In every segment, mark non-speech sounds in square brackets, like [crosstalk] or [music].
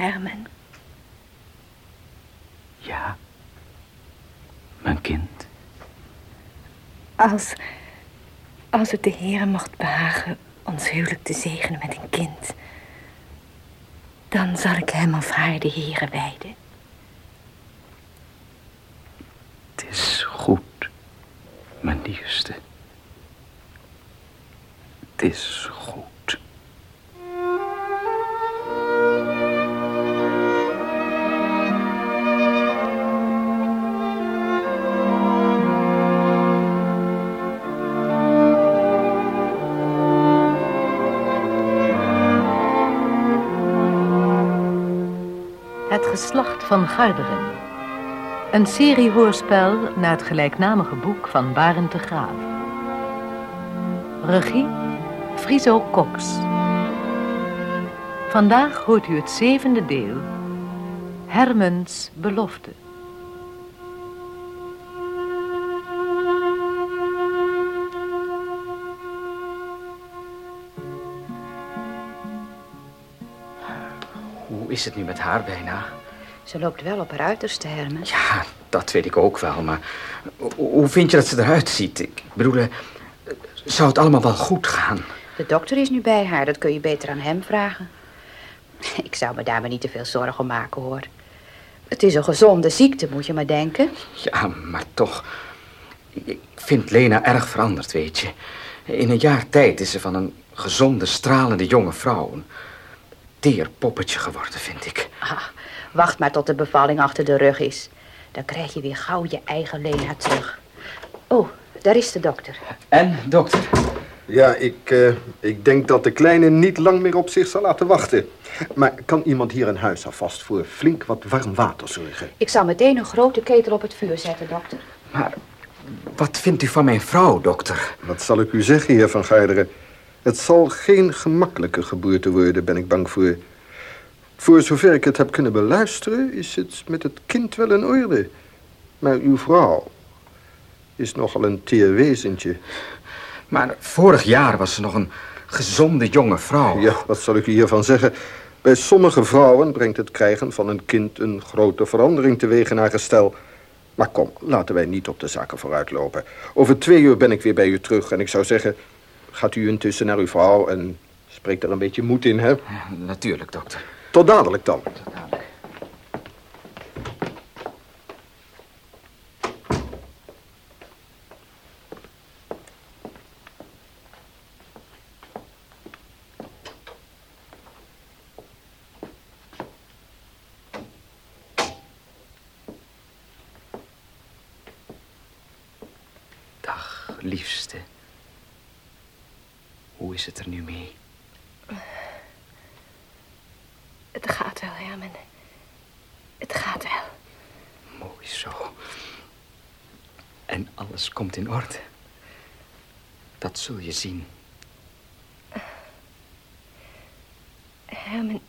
Herman. Ja, mijn kind. Als, als het de Heer mocht behagen ons huwelijk te zegenen met een kind... dan zal ik hem of haar de Heere wijden. Het is goed, mijn liefste. Het is Het geslacht van Garderen. Een serie hoorspel naar het gelijknamige boek van Barend de Graaf. Regie Friso Cox. Vandaag hoort u het zevende deel. Hermens belofte. Hoe is het nu met haar bijna? Ze loopt wel op haar uiterste, Herman. Ja, dat weet ik ook wel, maar ho- hoe vind je dat ze eruit ziet? Ik bedoel, eh, zou het allemaal wel goed gaan? De dokter is nu bij haar, dat kun je beter aan hem vragen. Ik zou me daar maar niet te veel zorgen om maken, hoor. Het is een gezonde ziekte, moet je maar denken. Ja, maar toch. Ik vind Lena erg veranderd, weet je. In een jaar tijd is ze van een gezonde, stralende jonge vrouw... een teer poppetje geworden, vind ik. Ah, wacht maar tot de bevalling achter de rug is. Dan krijg je weer gauw je eigen Lena terug. Oh, daar is de dokter. En, dokter? Ja, ik, eh, ik denk dat de kleine niet lang meer op zich zal laten wachten. Maar kan iemand hier in huis alvast voor flink wat warm water zorgen? Ik zal meteen een grote ketel op het vuur zetten, dokter. Maar wat vindt u van mijn vrouw, dokter? Wat zal ik u zeggen, heer Van Garderen? Het zal geen gemakkelijke geboorte worden, ben ik bang voor. Voor zover ik het heb kunnen beluisteren, is het met het kind wel in orde. Maar uw vrouw is nogal een teer wezentje. Maar vorig jaar was ze nog een gezonde jonge vrouw. Ja, wat zal ik u hiervan zeggen? Bij sommige vrouwen brengt het krijgen van een kind een grote verandering teweeg in haar gestel. Maar kom, laten wij niet op de zaken vooruitlopen. Over twee uur ben ik weer bij u terug en ik zou zeggen... gaat u intussen naar uw vrouw en spreek er een beetje moed in, hè? Ja, natuurlijk, dokter. Tot dadelijk dan. Dag, liefste. Hoe is het er nu mee? Het gaat wel, Herman. Het gaat wel. Mooi zo. En alles komt in orde. Dat zul je zien. Herman,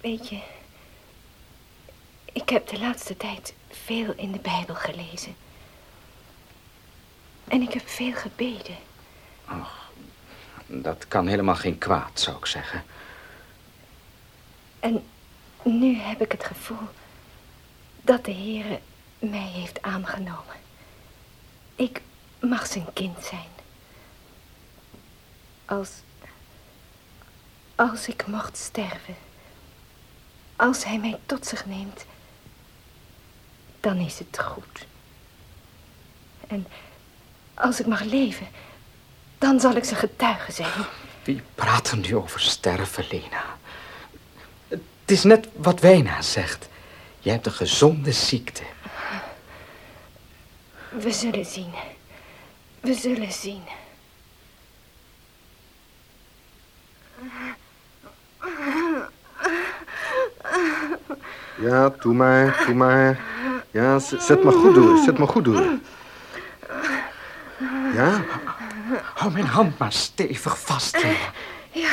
weet je... Ik heb de laatste tijd veel in de Bijbel gelezen. En ik heb veel gebeden. Dat kan helemaal geen kwaad, zou ik zeggen. En nu heb ik het gevoel dat de Heere mij heeft aangenomen. Ik mag zijn kind zijn. Als, als ik mocht sterven, als hij mij tot zich neemt, dan is het goed. En als ik mag leven, dan zal ik zijn getuige zijn. Wie praat er nu over sterven, Lena? Het is net wat Wijna zegt. Je hebt een gezonde ziekte. We zullen zien. We zullen zien. Ja, doe maar, doe maar. Ja, zet maar goed door, zet maar goed door. Ja, Hou mijn hand maar stevig vast, Lena. Ja.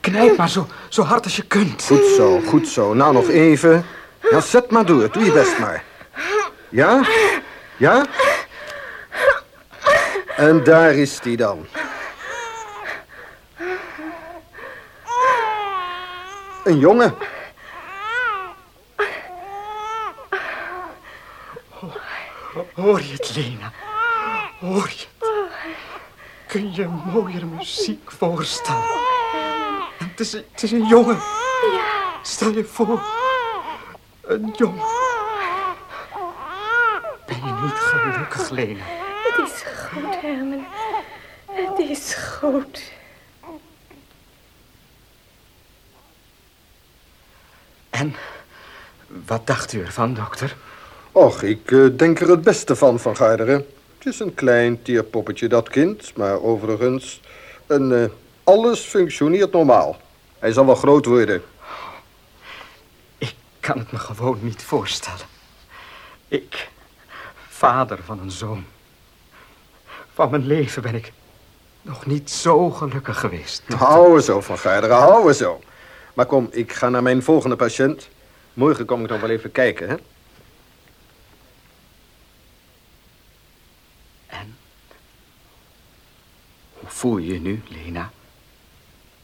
Knijp maar zo, zo hard als je kunt. goed zo, goed zo. Nou, nog even. Ja, zet maar door, doe je best maar. Ja? Ja? En daar is die dan. Een jongen. Hoor je het, Lena? Hoor je het? Kun je mooier muziek voorstellen? Het is, het is een jongen. Stel je voor. Een jongen. Ben je niet gelukkig, Lena? Het is goed, Herman. Het is goed. En wat dacht u ervan, dokter? Och, ik eh, denk er het beste van, Van Garderen. Het is een klein tierpoppetje, dat kind. Maar overigens, een, eh, alles functioneert normaal. Hij zal wel groot worden. Ik kan het me gewoon niet voorstellen. Ik, vader van een zoon. Van mijn leven ben ik nog niet zo gelukkig geweest. Hou er zo, Van Garderen, hou zo. Maar kom, ik ga naar mijn volgende patiënt. Morgen kom ik nog wel even kijken, hè? Voel je je nu, Lena?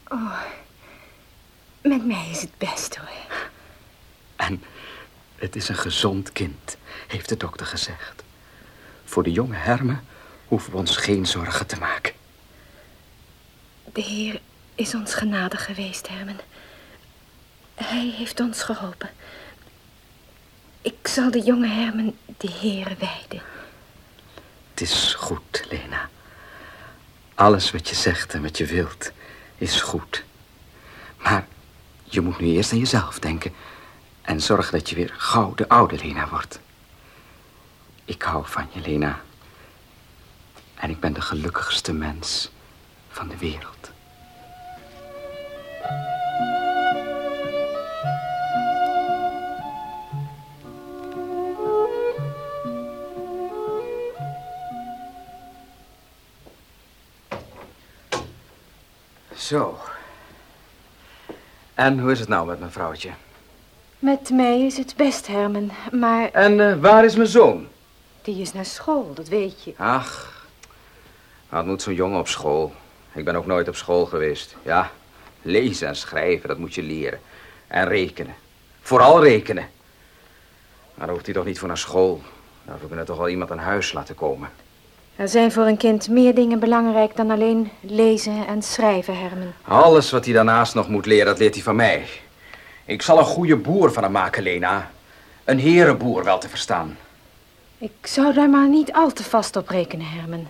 Oh, met mij is het best hoor. En het is een gezond kind, heeft de dokter gezegd. Voor de jonge Herme hoeven we ons geen zorgen te maken. De Heer is ons genadig geweest, Herman. Hij heeft ons geholpen. Ik zal de jonge Herman de Heer wijden. Het is goed, Lena. Alles wat je zegt en wat je wilt is goed. Maar je moet nu eerst aan jezelf denken. En zorgen dat je weer gauw de oude Lena wordt. Ik hou van je, Lena. En ik ben de gelukkigste mens van de wereld. Zo. En hoe is het nou met mijn vrouwtje? Met mij is het best, Herman. Maar En eh, waar is mijn zoon? die is naar school, dat weet je. Ach, wat moet zo'n jongen op school? Ik ben ook nooit op school geweest. Ja, lezen en schrijven, dat moet je leren. En rekenen. Vooral rekenen. Maar daar hoeft hij toch niet voor naar school. Nou, we kunnen toch wel iemand aan huis laten komen. Er zijn voor een kind meer dingen belangrijk dan alleen lezen en schrijven, Herman. Alles wat hij daarnaast nog moet leren, dat leert hij van mij. Ik zal een goede boer van hem maken, Lena. Een herenboer, wel te verstaan. Ik zou daar maar niet al te vast op rekenen, Herman.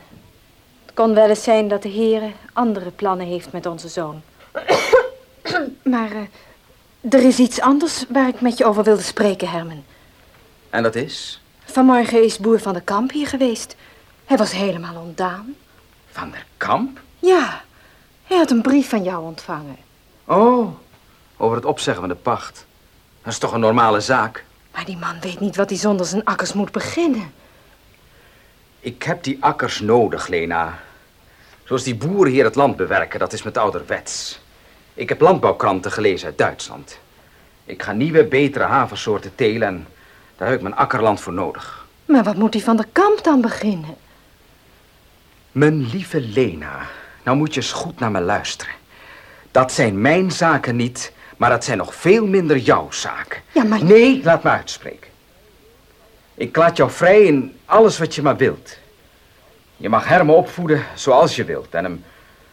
Het kon wel eens zijn dat de Heer andere plannen heeft met onze zoon. [coughs] maar eh, er is iets anders waar ik met je over wilde spreken, Herman. En dat is? Vanmorgen is boer van de Kamp hier geweest. Hij was helemaal ontdaan. Van der Kamp? Ja, hij had een brief van jou ontvangen. Oh, over het opzeggen van de pacht. Dat is toch een normale zaak? Maar die man weet niet wat hij zonder zijn akkers moet beginnen. Ik heb die akkers nodig, Lena. Zoals die boeren hier het land bewerken, dat is met ouderwets. Ik heb landbouwkranten gelezen uit Duitsland. Ik ga nieuwe, betere haversoorten telen en daar heb ik mijn akkerland voor nodig. Maar wat moet hij van de kamp dan beginnen? Mijn lieve Lena, nou moet je eens goed naar me luisteren. Dat zijn mijn zaken niet, maar dat zijn nog veel minder jouw zaken. Ja, maar... Nee, laat me uitspreken. Ik laat jou vrij in alles wat je maar wilt. Je mag Herme opvoeden zoals je wilt en hem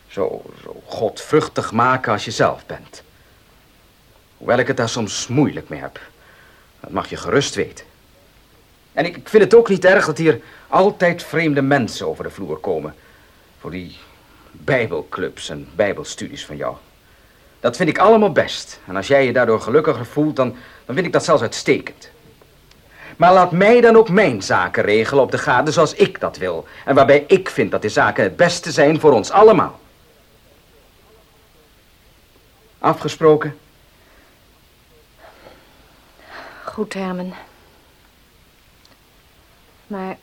zo, zo godvruchtig maken als je zelf bent. Hoewel ik het daar soms moeilijk mee heb. Dat mag je gerust weten. En ik, vind het ook niet erg dat hier altijd vreemde mensen over de vloer komen. Voor die bijbelclubs en bijbelstudies van jou. Dat vind ik allemaal best. En als jij je daardoor gelukkiger voelt, dan, dan vind ik dat zelfs uitstekend. Maar laat mij dan ook mijn zaken regelen op de gade zoals ik dat wil. En waarbij ik vind dat de zaken het beste zijn voor ons allemaal. Afgesproken? Goed, Herman. Maar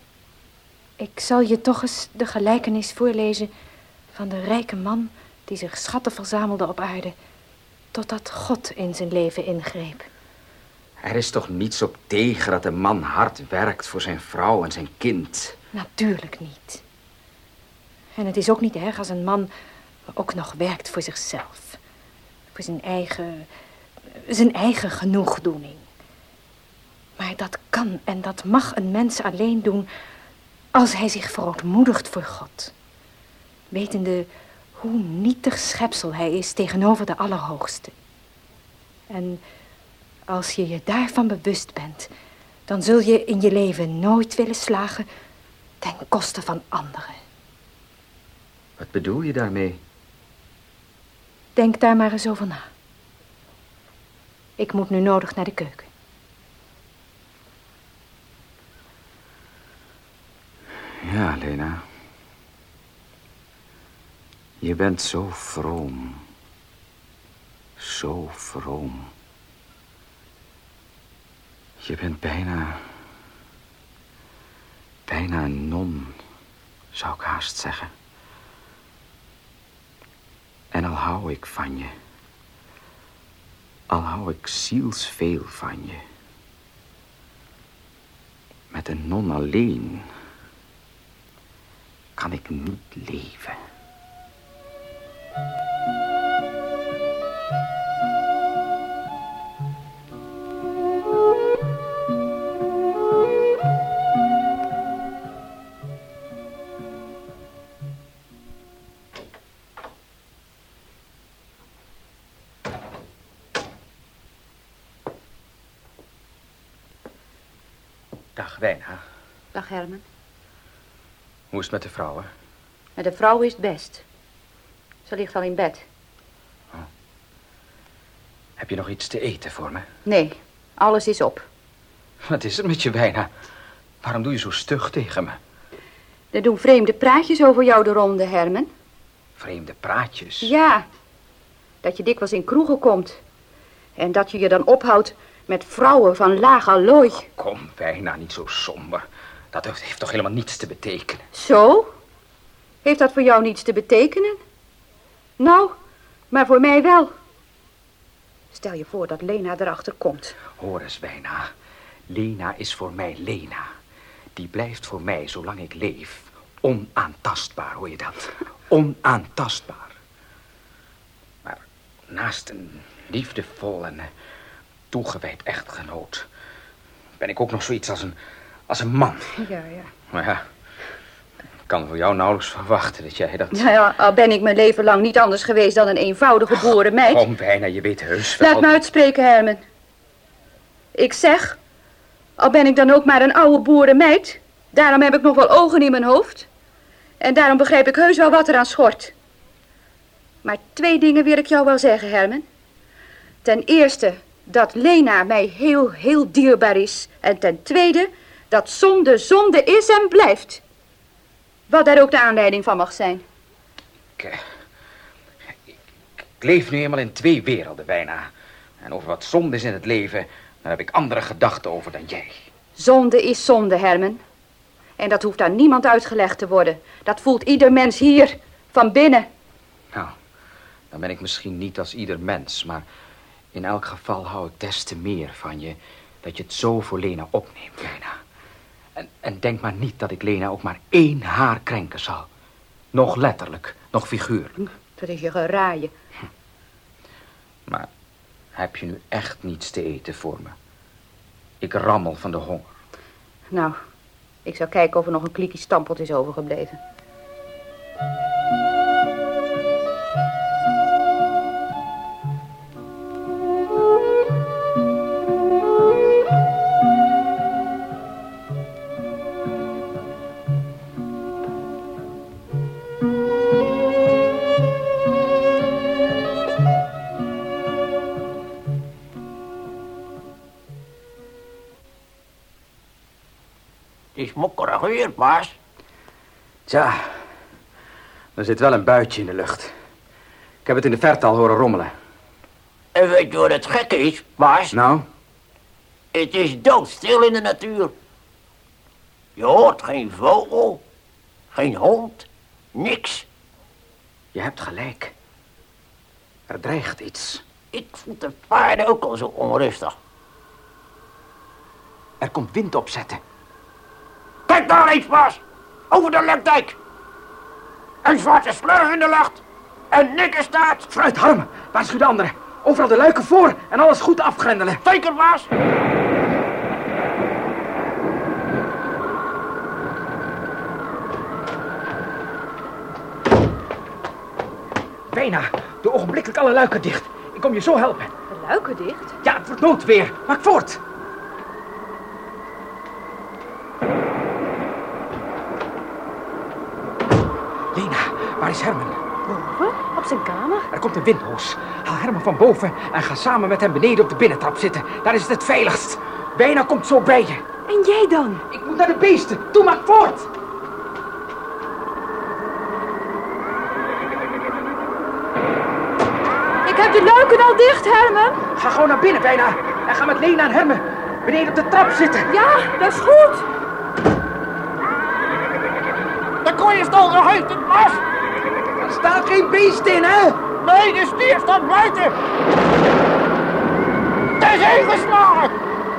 ik zal je toch eens de gelijkenis voorlezen van de rijke man die zich schatten verzamelde op aarde, totdat God in zijn leven ingreep. Er is toch niets op tegen dat een man hard werkt voor zijn vrouw en zijn kind. Natuurlijk niet. En het is ook niet erg als een man ook nog werkt voor zichzelf. Voor zijn eigen zijn eigen genoegdoening. Maar dat kan en dat mag een mens alleen doen als hij zich verootmoedigt voor God. Wetende hoe nietig schepsel hij is tegenover de Allerhoogste. En als je je daarvan bewust bent, dan zul je in je leven nooit willen slagen ten koste van anderen. Wat bedoel je daarmee? Denk daar maar eens over na. Ik moet nu nodig naar de keuken. Ja, Lena. Je bent zo vroom. Zo vroom. Je bent bijna... Bijna een non, zou ik haast zeggen. En al hou ik van je... Al hou ik zielsveel van je... Met een non alleen... kan ik niet leven. Het met de vrouwen? Met de vrouw is het best. Ze ligt al in bed. Heb je nog iets te eten voor me? Nee, alles is op. Wat is er met je, Wijna? Waarom doe je zo stug tegen me? Er doen vreemde praatjes over jou de ronde, Herman. Vreemde praatjes. Ja, dat je dikwijls in kroegen komt. En dat je je dan ophoudt met vrouwen van laag allooi. Kom, Wijna, niet zo somber. Dat heeft toch helemaal niets te betekenen. Zo? Heeft dat voor jou niets te betekenen? Nou, maar voor mij wel. Stel je voor dat Lena erachter komt. Hoor eens, Wijna. Lena is voor mij Lena. Die blijft voor mij, zolang ik leef, onaantastbaar, hoor je dat? [laughs] Onaantastbaar. Maar naast een liefdevol en toegewijd echtgenoot... ben ik ook nog zoiets als een, als een man. Ja, ja. Maar ja, ik kan voor jou nauwelijks verwachten dat jij dat... Nou ja, al ben ik mijn leven lang niet anders geweest dan een eenvoudige boerenmeid. Kom, bijna, je weet heus wel... Laat me uitspreken, Herman. Ik zeg, al ben ik dan ook maar een oude boerenmeid... daarom heb ik nog wel ogen in mijn hoofd... en daarom begrijp ik heus wel wat er aan schort. Maar twee dingen wil ik jou wel zeggen, Herman. Ten eerste dat Lena mij heel, heel dierbaar is... en ten tweede dat zonde zonde is en blijft... Wat daar ook de aanleiding van mag zijn. Ik, eh, ik, ik leef nu eenmaal in twee werelden bijna. En over wat zonde is in het leven, daar heb ik andere gedachten over dan jij. Zonde is zonde, Herman. En dat hoeft aan niemand uitgelegd te worden. Dat voelt ieder mens hier, van binnen. Nou, dan ben ik misschien niet als ieder mens, maar in elk geval hou ik des te meer van je dat je het zo voor Lena opneemt, Lena. En, en denk maar niet dat ik Lena ook maar één haar krenken zal. Nog letterlijk, nog figuurlijk. Dat is je geraaien. Maar heb je nu echt niets te eten voor me? Ik rammel van de honger. Nou, ik zal kijken of er nog een klikje stampot is overgebleven. Het is mokkerig weer, baas. Tja, er zit wel een buitje in de lucht. Ik heb het in de verte al horen rommelen. En weet je wat het gekke is, baas? Nou, Het is doodstil in de natuur. Je hoort geen vogel, geen hond, niks. je hebt gelijk. Er dreigt iets. Ik vond de paarden ook al zo onrustig. Er komt wind opzetten. Kijk daar eens, baas. Over de lekdijk. Een zwarte sleur in de lucht. En niks staat. Vooruit, Harm. Waarschuw de anderen. Overal de luiken voor en alles goed afgrendelen. Zeker, baas. Bijna. Doe ogenblikkelijk alle luiken dicht. Ik kom je zo helpen. De luiken dicht? Ja, het wordt noodweer. Maak voort. Lena, waar is Herman? Boven? Op zijn kamer? Er komt een windhoos. Haal Herman van boven en ga samen met hem beneden op de binnentrap zitten. Daar is het het veiligst. Bijna komt zo bij je. En jij dan? Ik moet naar de beesten. Doe maar voort. Ik heb de luiken al dicht, Herman. Ga gewoon naar binnen, bijna. En ga met Lena en Herman beneden op de trap zitten. Ja, dat is goed. De koeien stonden uit het mas. Er staat geen beest in, hè? Nee, de stier staat buiten. Het is ingeslagen.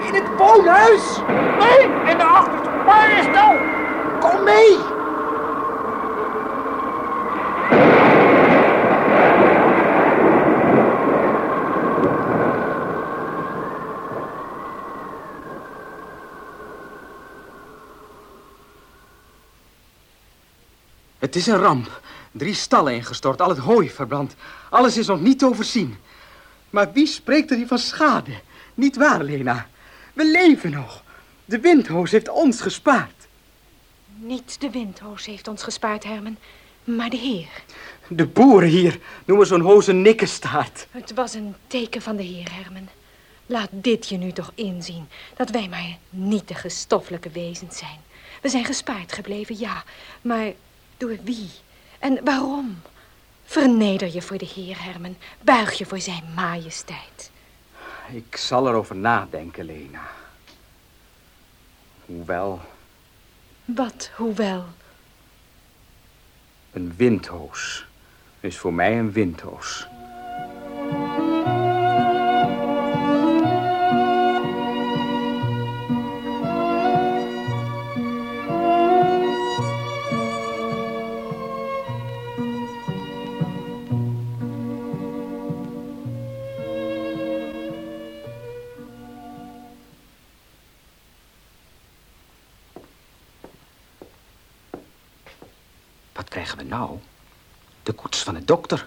In het woonhuis. Nee, in de achterste bijenstal. Kom mee. Het is een ramp. Drie stallen ingestort, al het hooi verbrand. Alles is nog niet te overzien. Maar wie spreekt er hier van schade? Niet waar, Lena? We leven nog. De windhoos heeft ons gespaard. Niet de windhoos heeft ons gespaard, Herman, maar de Heer. De boeren hier noemen zo'n hoos een nikkenstaart. Het was een teken van de Heer, Herman. Laat dit je nu toch inzien, dat wij maar nietige, stoffelijke wezens zijn. We zijn gespaard gebleven, ja, maar door wie en waarom? Verneder je voor de Heer, Herman. Buig je voor zijn majesteit. Ik zal erover nadenken, Lena. Hoewel, Wat, hoewel? een windhoos is voor mij een windhoos. De koets van de dokter.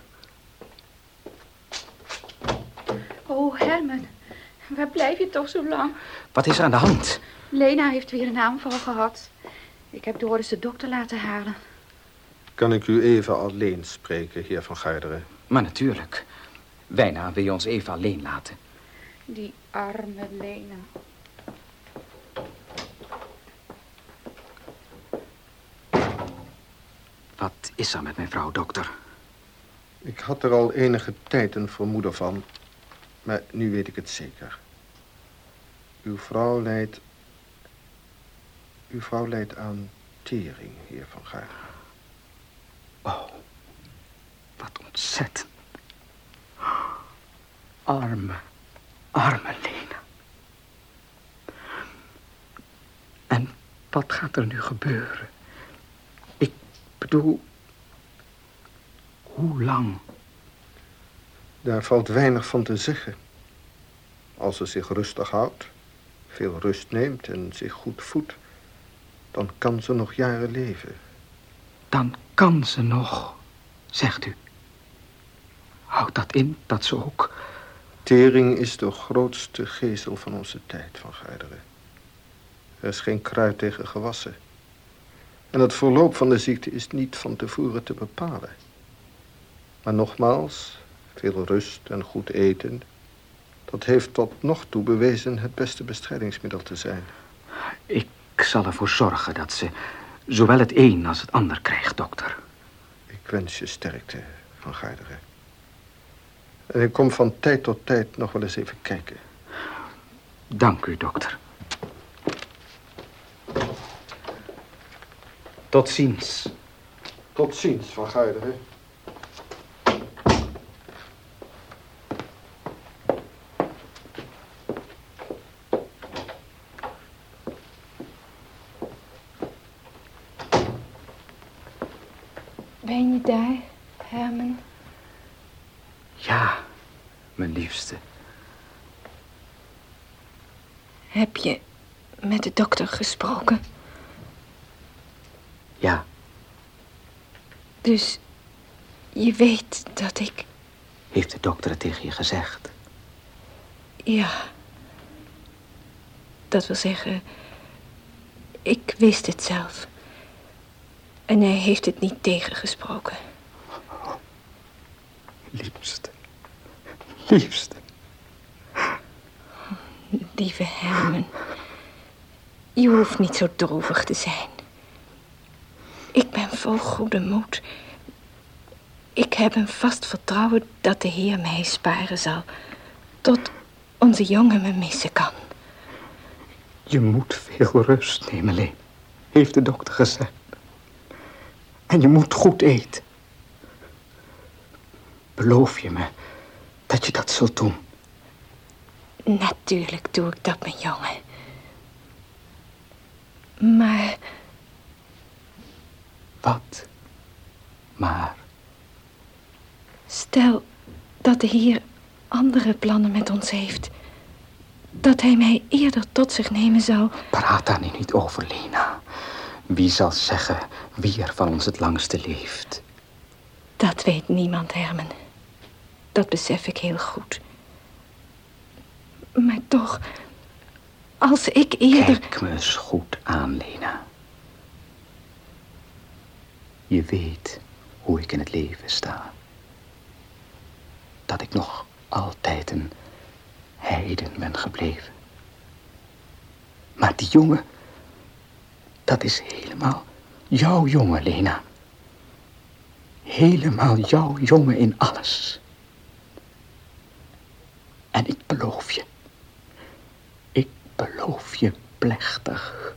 Oh, Herman. Waar blijf je toch zo lang? Wat is er aan de hand? Lena heeft weer een aanval gehad. Ik heb Doris de dokter laten halen. Kan ik u even alleen spreken, heer van Garderen? Maar natuurlijk. Bijna wil je ons even alleen laten. Die arme Lena. Wat is er met mijn vrouw, dokter? Ik had er al enige tijd een vermoeden van, maar nu weet ik het zeker. Uw vrouw lijdt... Uw vrouw lijdt aan tering, heer van Garderen. Oh, wat ontzettend. Arme, arme Lena. En wat gaat er nu gebeuren? Bedoel, hoe lang? Daar valt weinig van te zeggen. Als ze zich rustig houdt, veel rust neemt en zich goed voedt, dan kan ze nog jaren leven. Dan kan ze nog, zegt u. Houdt dat in dat ze ook... Tering is de grootste gezel van onze tijd, van Garderen. Er is geen kruid tegen gewassen. En het verloop van de ziekte is niet van tevoren te bepalen. Maar nogmaals, veel rust en goed eten... dat heeft tot nog toe bewezen het beste bestrijdingsmiddel te zijn. Ik zal ervoor zorgen dat ze zowel het een als het ander krijgt, dokter. Ik wens je sterkte, van Garderen. En ik kom van tijd tot tijd nog wel eens even kijken. Dank u, dokter. Tot ziens. Tot ziens, van Garderen. Ben je daar, Herman? Ja, mijn liefste. Heb je met de dokter gesproken? Ja, Dus je weet dat ik... heeft de dokter het tegen je gezegd? Ja. Dat wil zeggen... Ik wist het zelf. En hij heeft het niet tegengesproken. Liefste. Liefste. Lieve Herman. Je hoeft niet zo droevig te zijn. Ik ben vol goede moed. Ik heb een vast vertrouwen dat de Heer mij sparen zal. Tot onze jongen me missen kan. Je moet veel rust nemen, Leen. Heeft de dokter gezegd. En je moet goed eten. Beloof je me dat je dat zult doen? Natuurlijk doe ik dat, mijn jongen. Maar Wat? Maar stel dat de Heer andere plannen met ons heeft. Dat hij mij eerder tot zich nemen zou. praat daar nu niet over, Lena. Wie zal zeggen wie er van ons het langste leeft? Dat weet niemand, Herman. Dat besef ik heel goed. Maar toch, als ik eerder... Kijk me eens goed aan, Lena. Je weet hoe ik in het leven sta. Dat ik nog altijd een heiden ben gebleven. Maar die jongen, dat is helemaal jouw jongen, Lena. Helemaal jouw jongen in alles. En ik beloof je, ik beloof je plechtig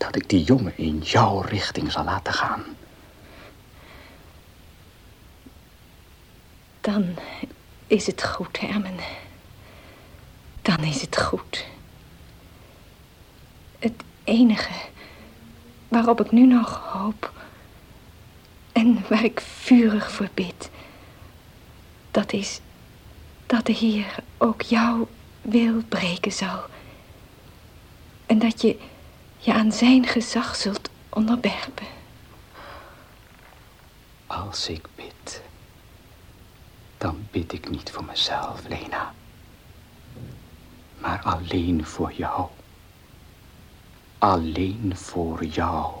dat ik die jongen in jouw richting zal laten gaan. Dan is het goed, Herman. Dan is het goed. Het enige waarop ik nu nog hoop en waar ik vurig voor bid, dat is dat de Heer ook jouw wil breken zal. En dat je je aan zijn gezag zult onderwerpen. Als ik bid, dan bid ik niet voor mezelf, Lena. Maar alleen voor jou. Alleen voor jou.